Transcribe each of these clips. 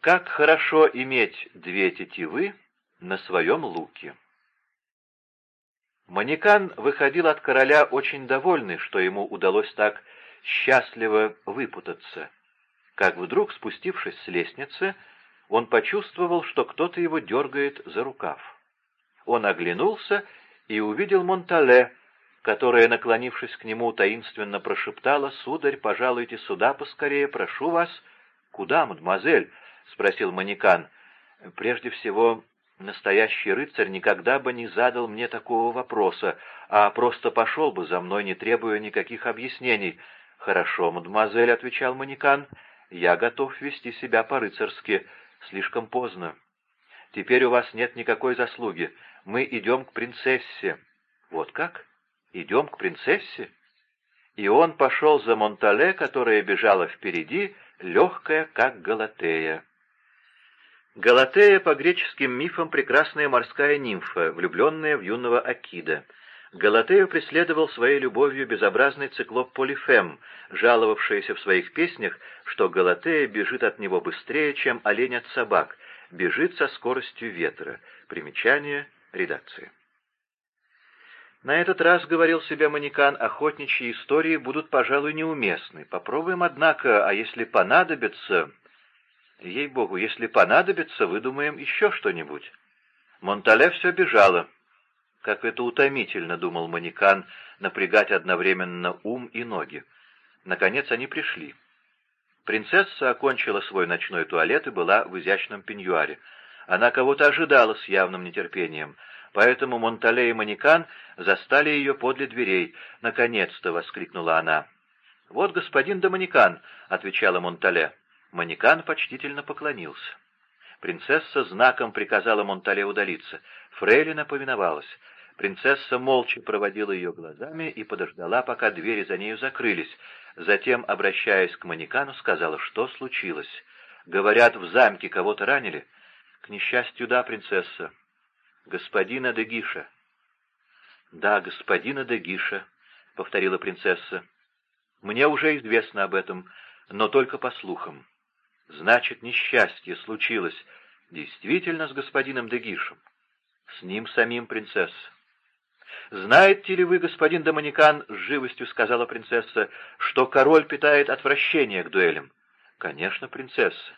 Как хорошо иметь две тетивы на своем луке. Манекан выходил от короля очень довольный, что ему удалось так счастливо выпутаться, как вдруг, спустившись с лестницы, он почувствовал, что кто-то его дергает за рукав. Он оглянулся и увидел Монтале, которая, наклонившись к нему, таинственно прошептала, «Сударь, пожалуйте сюда поскорее, прошу вас». «Куда, мадемуазель?» — спросил манекан. «Прежде всего, настоящий рыцарь никогда бы не задал мне такого вопроса, а просто пошел бы за мной, не требуя никаких объяснений». «Хорошо, мадемуазель», — отвечал манекан, — «я готов вести себя по-рыцарски. Слишком поздно. Теперь у вас нет никакой заслуги. Мы идем к принцессе». «Вот как? Идем к принцессе?» И он пошел за Монтале, которая бежала впереди, легкая, как Галатея. Галатея по греческим мифам прекрасная морская нимфа, влюбленная в юного Акида. Галатею преследовал своей любовью безобразный циклоп Полифем, жаловавшийся в своих песнях, что Галатея бежит от него быстрее, чем олень от собак, бежит со скоростью ветра. Примечание редакции. На этот раз, говорил себе Манекан, охотничьи истории будут, пожалуй, неуместны. Попробуем, однако, а если понадобится, Ей-богу, если понадобится, выдумаем еще что-нибудь. Монтале все бежало. Как это утомительно, думал Манекан, напрягать одновременно ум и ноги. Наконец они пришли. Принцесса окончила свой ночной туалет и была в изящном пеньюаре. Она кого-то ожидала с явным нетерпением, поэтому Монтале и Манекан застали ее подле дверей. «Наконец-то!» — воскликнула она. «Вот господин Доманикан», — отвечала Монтале. Манекан почтительно поклонился. Принцесса знаком приказала Монтале удалиться. Фрейлина повиновалась. Принцесса молча проводила ее глазами и подождала, пока двери за нею закрылись. Затем, обращаясь к Манекану, сказала, что случилось. «Говорят, в замке кого-то ранили?» «К несчастью, да, принцесса. Господина Дегиша». «Да, господина Дегиша», — повторила принцесса. «Мне уже известно об этом, но только по слухам. Значит, несчастье случилось действительно с господином Дегишем. С ним самим принцесса. «Знаете ли вы, господин Доминикан, — с живостью сказала принцесса, — что король питает отвращение к дуэлям?» «Конечно, принцесса,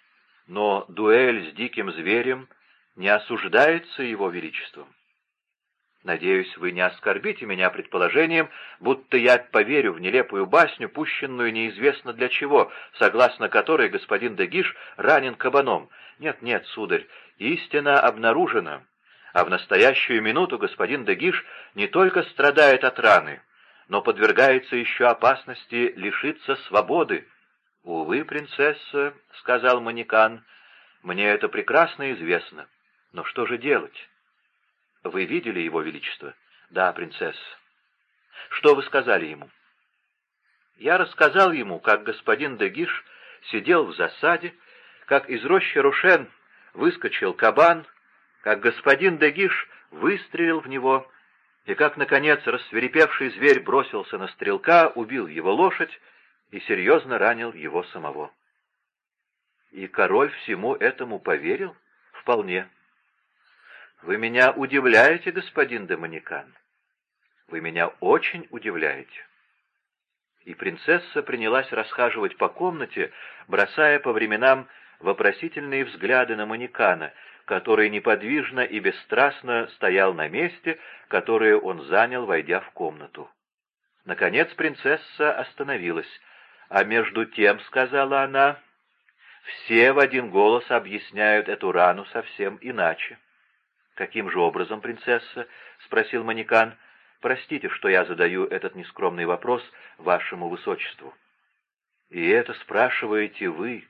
но дуэль с диким зверем не осуждается его величеством». Надеюсь, вы не оскорбите меня предположением, будто я поверю в нелепую басню, пущенную неизвестно для чего, согласно которой господин Дегиш ранен кабаном. Нет, нет, сударь, истина обнаружена, а в настоящую минуту господин Дегиш не только страдает от раны, но подвергается еще опасности лишиться свободы. «Увы, принцесса», — сказал Манекан, — «мне это прекрасно известно. Но что же делать?» Вы видели его величество? Да, принцесса. Что вы сказали ему? Я рассказал ему, как господин Дегиш сидел в засаде, как из рощи Рушен выскочил кабан, как господин Дегиш выстрелил в него, и как, наконец, рассверепевший зверь бросился на стрелка, убил его лошадь и серьезно ранил его самого. И король всему этому поверил? Вполне. Вы меня удивляете, господин Доминикан. Вы меня очень удивляете. И принцесса принялась расхаживать по комнате, бросая по временам вопросительные взгляды на манекана, который неподвижно и бесстрастно стоял на месте, которое он занял, войдя в комнату. Наконец принцесса остановилась. «А между тем, — сказала она, — все в один голос объясняют эту рану совсем иначе. «Каким же образом, принцесса?» — спросил Манекан. «Простите, что я задаю этот нескромный вопрос вашему высочеству». «И это спрашиваете вы,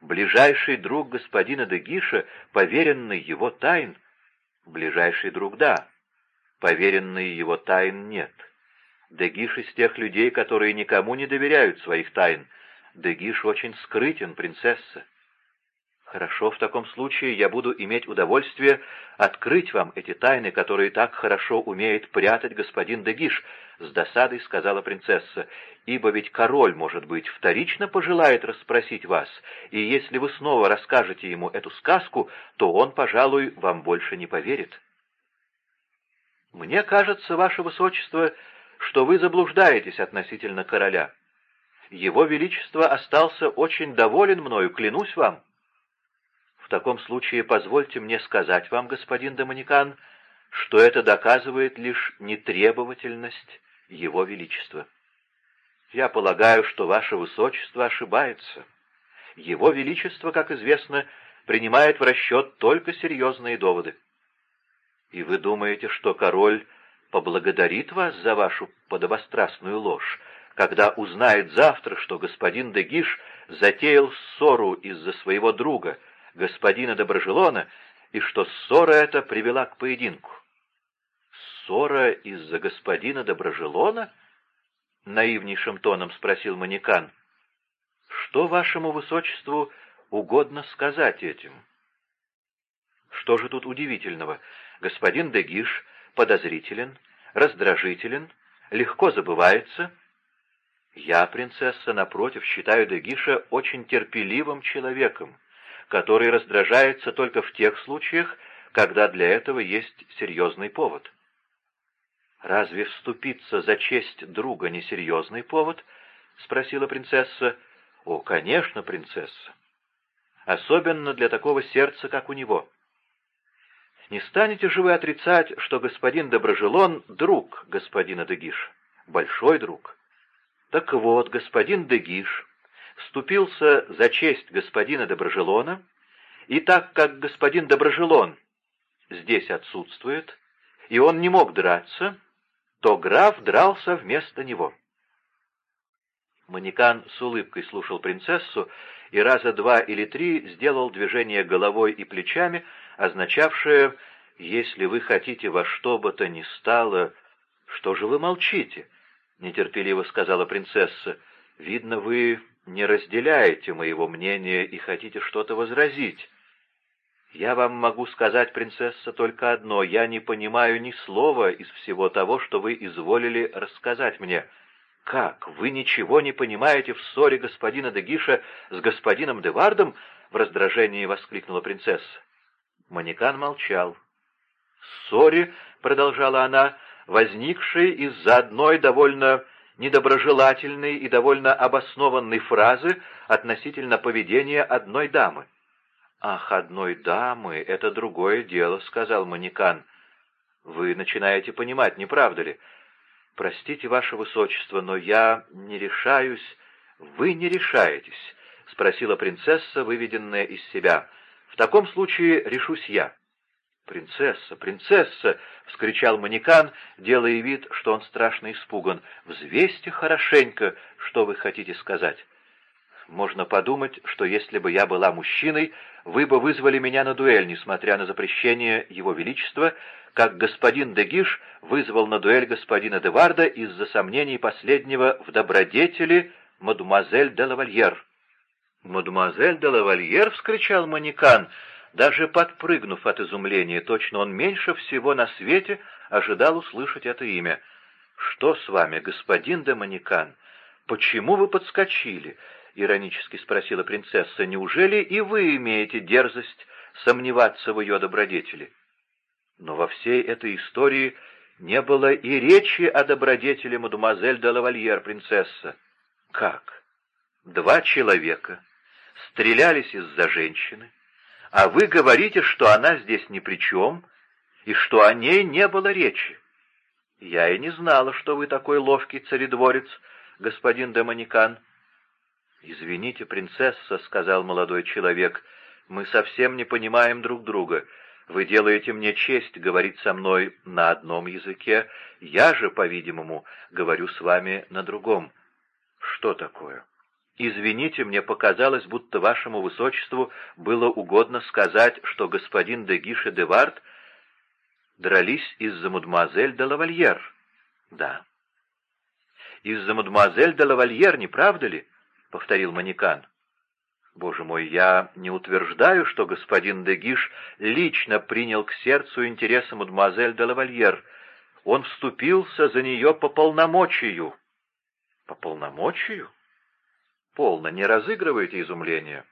ближайший друг господина Дегиша, поверенный его тайн?» «Ближайший друг, да. Поверенный его тайн нет. Дегиш из тех людей, которые никому не доверяют своих тайн. Дегиш очень скрытен, принцесса». Хорошо, в таком случае я буду иметь удовольствие открыть вам эти тайны, которые так хорошо умеет прятать господин Дегиш, — с досадой сказала принцесса, — ибо ведь король, может быть, вторично пожелает расспросить вас, и если вы снова расскажете ему эту сказку, то он, пожалуй, вам больше не поверит. Мне кажется, ваше высочество, что вы заблуждаетесь относительно короля. Его величество остался очень доволен мною, клянусь вам. В таком случае позвольте мне сказать вам, господин Доминикан, что это доказывает лишь нетребовательность Его Величества. Я полагаю, что Ваше Высочество ошибается. Его Величество, как известно, принимает в расчет только серьезные доводы. И вы думаете, что король поблагодарит вас за вашу подобострастную ложь, когда узнает завтра, что господин Дегиш затеял ссору из-за своего друга, господина Доброжелона, и что ссора эта привела к поединку. «Ссора из-за господина Доброжелона?» — наивнейшим тоном спросил Манекан. «Что вашему высочеству угодно сказать этим?» «Что же тут удивительного? Господин Дегиш подозрителен, раздражителен, легко забывается». «Я, принцесса, напротив, считаю Дегиша очень терпеливым человеком, который раздражается только в тех случаях, когда для этого есть серьезный повод. «Разве вступиться за честь друга не серьезный повод?» — спросила принцесса. «О, конечно, принцесса. Особенно для такого сердца, как у него. Не станете же вы отрицать, что господин Доброжелон — друг господина Дегиш, большой друг? Так вот, господин Дегиш вступился за честь господина Доброжелона, и так как господин Доброжелон здесь отсутствует, и он не мог драться, то граф дрался вместо него. Манекан с улыбкой слушал принцессу и раза два или три сделал движение головой и плечами, означавшее «если вы хотите во что бы то ни стало...» «Что же вы молчите?» — нетерпеливо сказала принцесса. «Видно, вы не разделяете моего мнения и хотите что-то возразить. Я вам могу сказать, принцесса, только одно. Я не понимаю ни слова из всего того, что вы изволили рассказать мне. Как? Вы ничего не понимаете в ссоре господина Дегиша с господином Девардом? В раздражении воскликнула принцесса. Манекан молчал. «Ссоре», — продолжала она, — возникшей из-за одной довольно недоброжелательной и довольно обоснованной фразы относительно поведения одной дамы. «Ах, одной дамы — это другое дело», — сказал Манекан. «Вы начинаете понимать, не правда ли? Простите, ваше высочество, но я не решаюсь...» «Вы не решаетесь», — спросила принцесса, выведенная из себя. «В таком случае решусь я». «Принцесса, принцесса!» — вскричал манекан, делая вид, что он страшно испуган. «Взвесьте хорошенько, что вы хотите сказать. Можно подумать, что если бы я была мужчиной, вы бы вызвали меня на дуэль, несмотря на запрещение Его Величества, как господин Дегиш вызвал на дуэль господина Деварда из-за сомнений последнего в добродетели мадемуазель де лавальер». «Мадемуазель де лавальер!» — вскричал манекан — даже подпрыгнув от изумления, точно он меньше всего на свете ожидал услышать это имя. «Что с вами, господин Демоникан? Почему вы подскочили?» — иронически спросила принцесса. «Неужели и вы имеете дерзость сомневаться в ее добродетели?» Но во всей этой истории не было и речи о добродетели мадемуазель де лавальер, принцесса. Как? Два человека стрелялись из-за женщины, а вы говорите, что она здесь ни при чем, и что о ней не было речи. Я и не знала, что вы такой ловкий царедворец, господин Демоникан. «Извините, принцесса», — сказал молодой человек, — «мы совсем не понимаем друг друга. Вы делаете мне честь говорить со мной на одном языке, я же, по-видимому, говорю с вами на другом. Что такое?» «Извините, мне показалось, будто вашему высочеству было угодно сказать, что господин де Гише де Вард дрались из-за мадемуазель де лавальер». «Да». «Из-за мадемуазель де лавальер, не правда ли?» — повторил Манекан. Боже мой, я не утверждаю, что господин Дегиш лично принял к сердцу интересы мадемуазель де лавальер. Он вступился за нее по полномочию. По полномочию? Полно, не разыгрывайте изумление.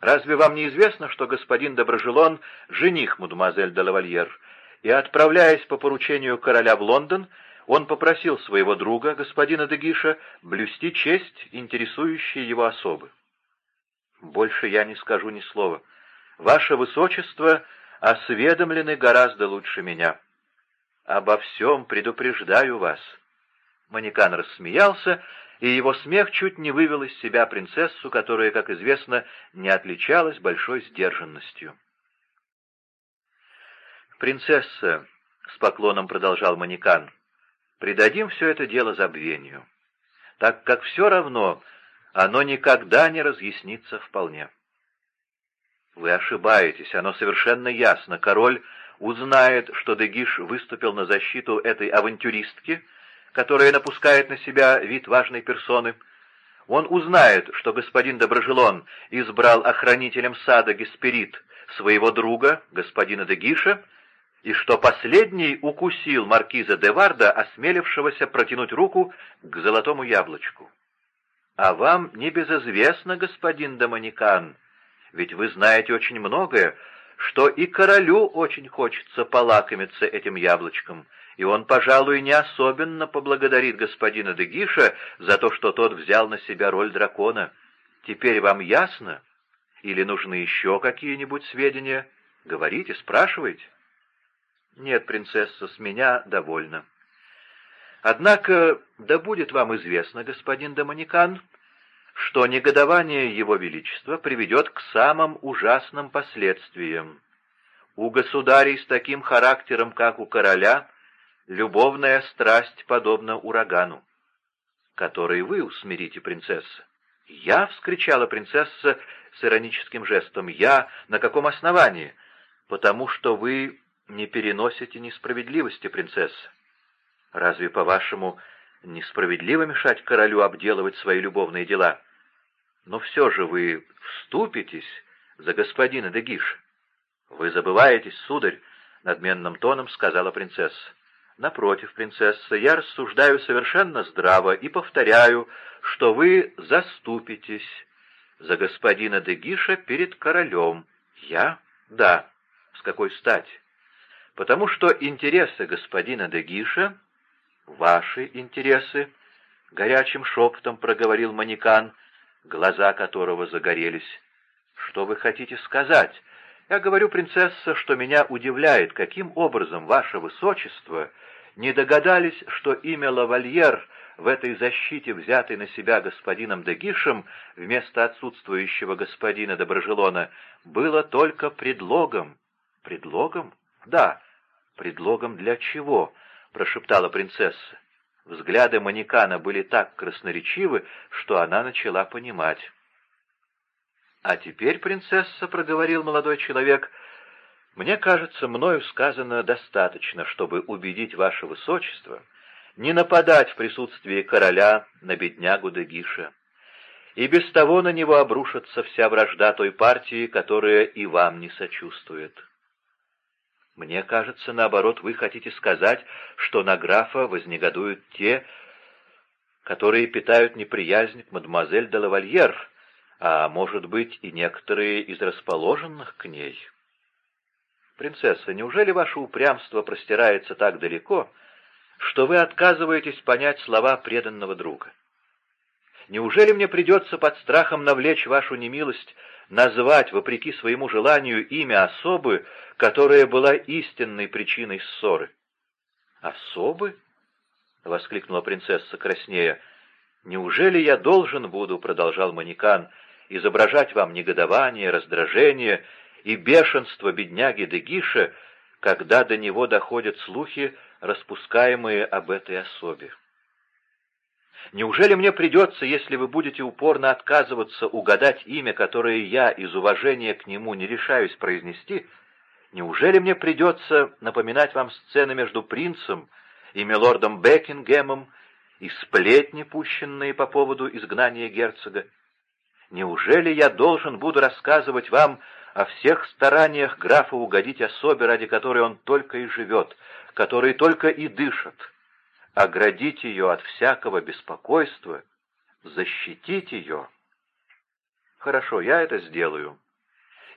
Разве вам не известно, что господин Доброжелон — жених мадемуазель де лавальер, и, отправляясь по поручению короля в Лондон, он попросил своего друга, господина Дегиша, блюсти честь, интересующей его особы. Больше я не скажу ни слова. Ваше Высочество осведомлены гораздо лучше меня. Обо всем предупреждаю вас. Манекан рассмеялся, и его смех чуть не вывел из себя принцессу, которая, как известно, не отличалась большой сдержанностью. «Принцесса», — с поклоном продолжал Манекан, — «придадим все это дело забвению, так как все равно оно никогда не разъяснится вполне». «Вы ошибаетесь, оно совершенно ясно. Король узнает, что Дегиш выступил на защиту этой авантюристки, которая напускает на себя вид важной персоны. Он узнает, что господин Доброжелон избрал охранителем сада Гесперид своего друга, господина Дегиша, и что последний укусил маркиза де Варда, осмелившегося протянуть руку к золотому яблочку. А вам не безызвестно, господин Доманикан, ведь вы знаете очень многое, что и королю очень хочется полакомиться этим яблочком, и он, пожалуй, не особенно поблагодарит господина Дегиша за то, что тот взял на себя роль дракона. Теперь вам ясно? Или нужны еще какие-нибудь сведения? Говорите, спрашивайте. «Нет, принцесса, с меня довольно». «Однако, да будет вам известно, господин Доманикан, что негодование Его Величества приведет к самым ужасным последствиям. У государей с таким характером, как у короля, любовная страсть подобна урагану, который вы усмирите, принцесса. «Я!» — вскричала принцесса с ироническим жестом. «Я? На каком основании?» «Потому что вы не переносите несправедливости, принцесса. Разве, по-вашему, несправедливо мешать королю обделывать свои любовные дела? Но все же вы вступитесь за господина Дегиш. Вы забываетесь, сударь, — надменным тоном сказала принцесса. Напротив, принцесса, я рассуждаю совершенно здраво и повторяю, что вы заступитесь за господина Дегиша перед королем. Я? Да. С какой стати? потому что интересы господина Дегиша, ваши интересы, — горячим шепотом проговорил манекан, глаза которого загорелись. «Что вы хотите сказать? Я говорю, принцесса, что меня удивляет, каким образом ваше высочество не догадались, что имя Лавальер в этой защите, взятой на себя господином Дегишем вместо отсутствующего господина Доброжелона, было только предлогом». «Предлогом? Да, «Предлогом для чего?» — прошептала принцесса. Взгляды манекана были так красноречивы, что она начала понимать. «А теперь, принцесса», — проговорил молодой человек, — «мне кажется, мною сказано достаточно, чтобы убедить ваше высочество не нападать в присутствии короля на беднягу Дегиша. И без того на него обрушится вся вражда той партии, которая и вам не сочувствует». Мне кажется, наоборот, вы хотите сказать, что на графа вознегодуют те, которые питают неприязнь к мадемуазель де лавальер, а, может быть, и некоторые из расположенных к ней. Принцесса, неужели ваше упрямство простирается так далеко, что вы отказываетесь понять слова преданного друга? Неужели мне придется под страхом навлечь вашу немилость назвать, вопреки своему желанию, имя особы, которая была истинной причиной ссоры. «Особы?» — воскликнула принцесса краснея. «Неужели я должен буду, — продолжал манекан, — изображать вам негодование, раздражение и бешенство бедняги Дегиша, когда до него доходят слухи, распускаемые об этой особе?» Неужели мне придется, если вы будете упорно отказываться угадать имя, которое я из уважения к нему не решаюсь произнести, неужели мне придется напоминать вам сцены между принцем и милордом Бекингемом и сплетни, пущенные по поводу изгнания герцога? Неужели я должен буду рассказывать вам о всех стараниях графа угодить особе, ради которой он только и живет, который только и дышит, оградить ее от всякого беспокойства, защитить ее? Хорошо, я это сделаю.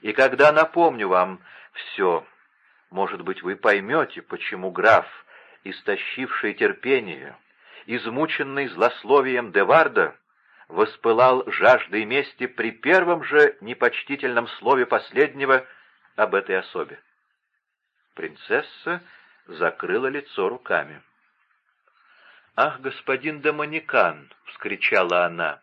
И когда напомню вам все, может быть, вы поймете, почему граф, истощивший терпение, измученный злословием Деварда, воспылал жаждой мести при первом же непочтительном слове последнего об этой особе. Принцесса закрыла лицо руками. «Ах, господин Доманикан!» — вскричала она.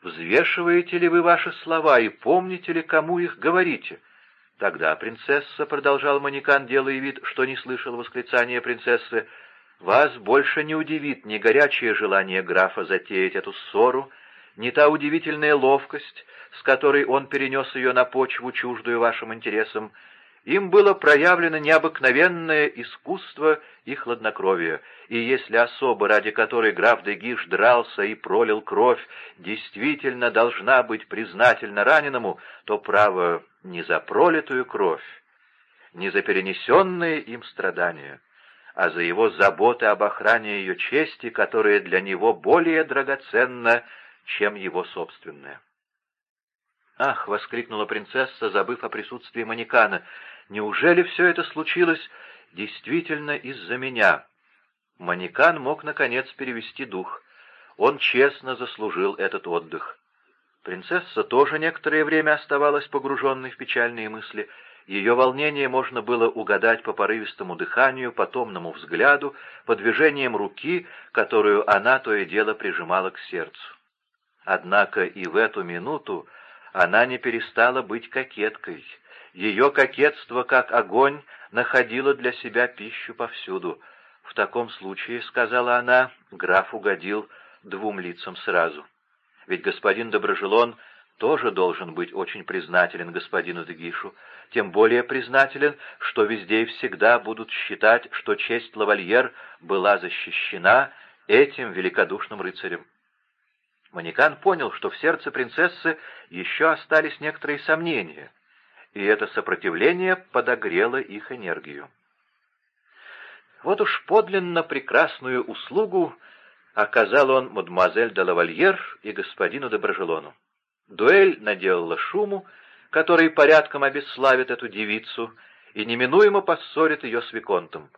«Взвешиваете ли вы ваши слова и помните ли, кому их говорите?» «Тогда, принцесса», — продолжал Манекан, делая вид, что не слышал восклицания принцессы, — вас больше не удивит ни горячее желание графа затеять эту ссору, ни та удивительная ловкость, с которой он перенес ее на почву, чуждую вашим интересам. Им было проявлено необыкновенное искусство и хладнокровие, и если особа, ради которой граф Дегиш дрался и пролил кровь, действительно должна быть признательна раненому, то право не за пролитую кровь, не за перенесенные им страдания, а за его заботы об охране ее чести, которая для него более драгоценна, чем его собственная. «Ах!» — воскликнула принцесса, забыв о присутствии манекана. «Неужели все это случилось действительно из-за меня?» Манекан мог, наконец, перевести дух. Он честно заслужил этот отдых. Принцесса тоже некоторое время оставалась погруженной в печальные мысли — ее волнение можно было угадать по порывистому дыханию, по томному взгляду, по движениям руки, которую она то и дело прижимала к сердцу. Однако и в эту минуту она не перестала быть кокеткой. Ее кокетство, как огонь, находило для себя пищу повсюду. В таком случае, — сказала она, — граф угодил двум лицам сразу. Ведь господин Доброжелон тоже должен быть очень признателен господину Дегишу, тем более признателен, что везде и всегда будут считать, что честь лавальер была защищена этим великодушным рыцарем. Манекан понял, что в сердце принцессы еще остались некоторые сомнения, и это сопротивление подогрело их энергию. Вот уж подлинно прекрасную услугу оказал он мадемуазель де лавальер и господину де Брожелону. Дуэль наделала шуму, который порядком обесславит эту девицу и неминуемо поссорит ее с Виконтом.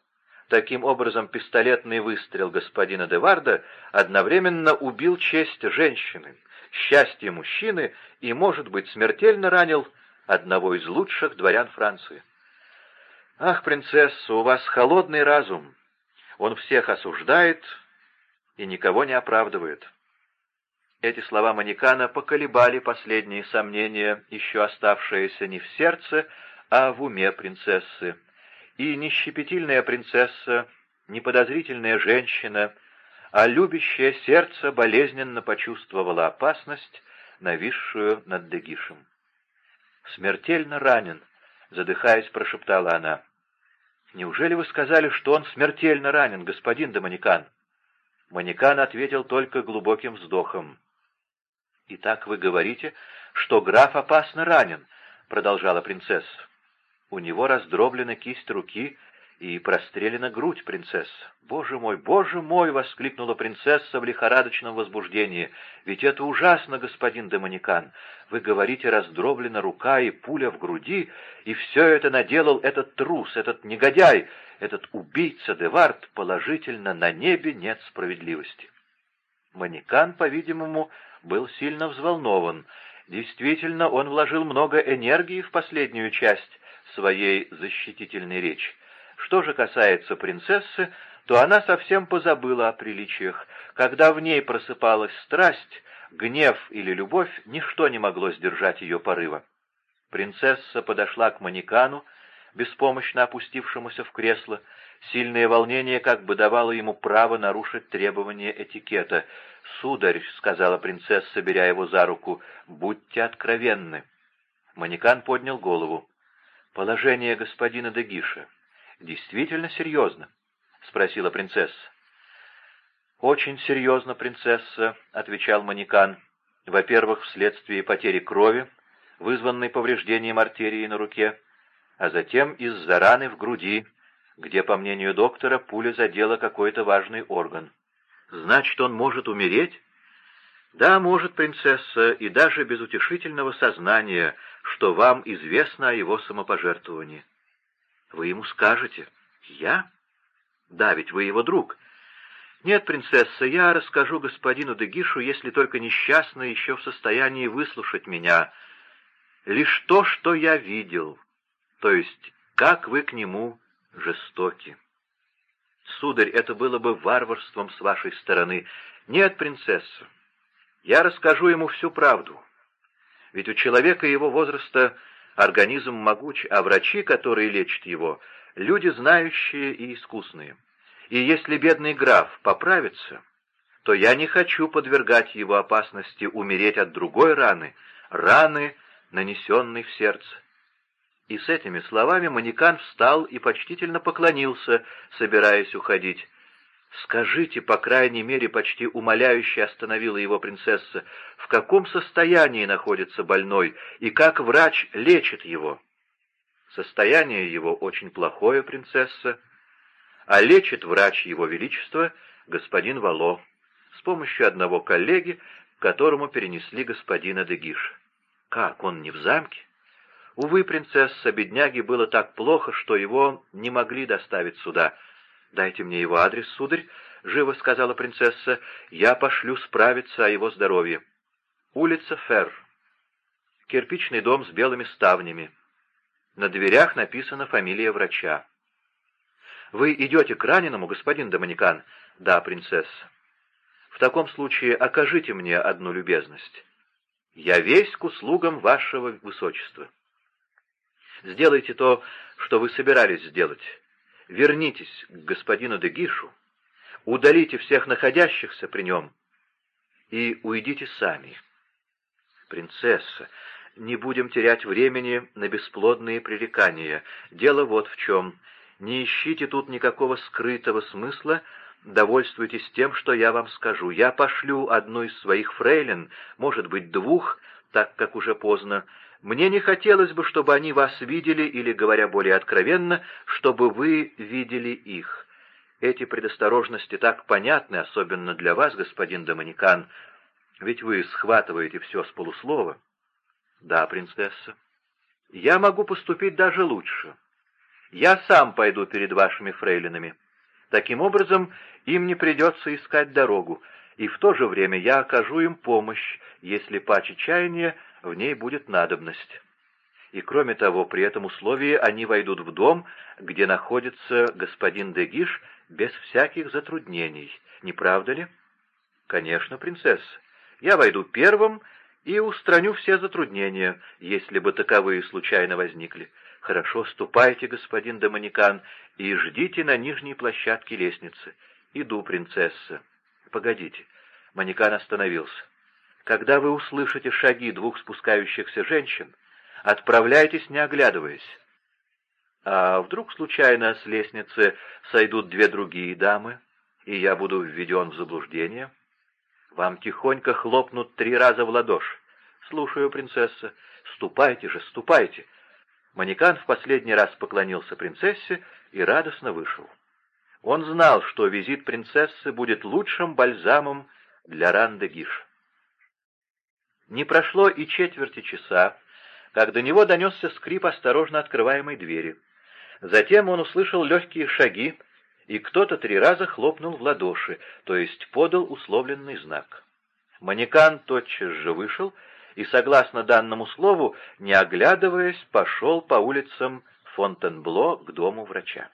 Таким образом, пистолетный выстрел господина Деварда одновременно убил честь женщины, счастье мужчины и, может быть, смертельно ранил одного из лучших дворян Франции. «Ах, принцесса, у вас холодный разум. Он всех осуждает и никого не оправдывает». Эти слова Манекана поколебали последние сомнения, еще оставшиеся не в сердце, а в уме принцессы. И не щепетильная принцесса, не подозрительная женщина, а любящее сердце болезненно почувствовало опасность, нависшую над Дегишем. «Смертельно ранен», — задыхаясь, прошептала она. «Неужели вы сказали, что он смертельно ранен, господин Доманикан?» Манекан ответил только глубоким вздохом. «Итак вы говорите, что граф опасно ранен», — продолжала принцесса. «У него раздроблена кисть руки и прострелена грудь, принцесса. Боже мой, боже мой!» — воскликнула принцесса в лихорадочном возбуждении. «Ведь это ужасно, господин Демоникан. Вы говорите, раздроблена рука и пуля в груди, и все это наделал этот трус, этот негодяй, этот убийца Девард. Положительно, на небе нет справедливости». Манекан, по-видимому, был сильно взволнован. Действительно, он вложил много энергии в последнюю часть своей защитительной речи. Что же касается принцессы, то она совсем позабыла о приличиях. Когда в ней просыпалась страсть, гнев или любовь, ничто не могло сдержать ее порыва. Принцесса подошла к манекану, беспомощно опустившемуся в кресло. Сильное волнение как бы давало ему право нарушить требования этикета. «Сударь», — сказала принцесса, беря его за руку, — «будьте откровенны». Манекан поднял голову. «Положение господина Дегиша действительно серьезно?» — спросила принцесса. «Очень серьезно, принцесса», — отвечал Манекан. Во-первых, вследствие потери крови, вызванной повреждением артерии на руке, а затем из-за раны в груди, где, по мнению доктора, пуля задела какой-то важный орган. Значит, он может умереть? Да, может, принцесса, и даже без утешительного сознания, что вам известно о его самопожертвовании. Вы ему скажете. Я? Да, ведь вы его друг. Нет, принцесса, я расскажу господину Дегишу, если только несчастный еще в состоянии выслушать меня. Лишь то, что я видел, то есть как вы к нему жестоки. Сударь, это было бы варварством с вашей стороны. Нет, принцесса, я расскажу ему всю правду. Ведь у человека его возраста организм могуч, а врачи, которые лечат его, люди знающие и искусные. И если бедный граф поправится, то я не хочу подвергать его опасности умереть от другой раны, раны, нанесенной в сердце. И с этими словами манекан встал и почтительно поклонился, собираясь уходить. «Скажите, по крайней мере, почти умоляюще остановила его принцесса, в каком состоянии находится больной и как врач лечит его?» «Состояние его очень плохое, принцесса, а лечит врач его величества, господин Вало, с помощью одного коллеги, которому перенесли господина Дегиш. Как, он не в замке?» Увы, принцесса, бедняге было так плохо, что его не могли доставить сюда. «Дайте мне его адрес, сударь», — живо сказала принцесса, — «я пошлю справиться о его здоровье». Улица Ферр. Кирпичный дом с белыми ставнями. На дверях написана фамилия врача. «Вы идете к раненому, господин Доминикан?» «Да, принцесса». «В таком случае окажите мне одну любезность. Я весь к услугам вашего высочества». Сделайте то, что вы собирались сделать. Вернитесь к господину Дегишу, удалите всех находящихся при нем и уйдите сами. Принцесса, не будем терять времени на бесплодные пререкания. Дело вот в чем. Не ищите тут никакого скрытого смысла, довольствуйтесь тем, что я вам скажу. Я пошлю одну из своих фрейлин, может быть, двух, так как уже поздно, мне не хотелось бы, чтобы они вас видели, или, говоря более откровенно, чтобы вы видели их. Эти предосторожности так понятны, особенно для вас, господин Доминикан, ведь вы схватываете все с полуслова. Да, принцесса. Я могу поступить даже лучше. Я сам пойду перед вашими фрейлинами. Таким образом, им не придется искать дорогу, и в то же время я окажу им помощь, если паче чаяния в ней будет надобность. И кроме того, при этом условии они войдут в дом, где находится господин Дегиш, без всяких затруднений. Не правда ли? Конечно, принцесса. Я войду первым и устраню все затруднения, если бы таковые случайно возникли. Хорошо, ступайте, господин Доминикан, и ждите на нижней площадке лестницы. Иду, принцесса. Погодите. Манекан остановился. Когда вы услышите шаги двух спускающихся женщин, отправляйтесь, не оглядываясь. А вдруг случайно с лестницы сойдут две другие дамы, и я буду введен в заблуждение? Вам тихонько хлопнут три раза в ладошь. Слушаю, принцесса. Ступайте же, ступайте. Манекан в последний раз поклонился принцессе и радостно вышел. Он знал, что визит принцессы будет лучшим бальзамом для Ранды Гиш. Не прошло и четверти часа, как до него донесся скрип осторожно открываемой двери. Затем он услышал легкие шаги, и кто-то три раза хлопнул в ладоши, то есть подал условленный знак. Манекан тотчас же вышел и, согласно данному слову, не оглядываясь, пошел по улицам Фонтенбло к дому врача.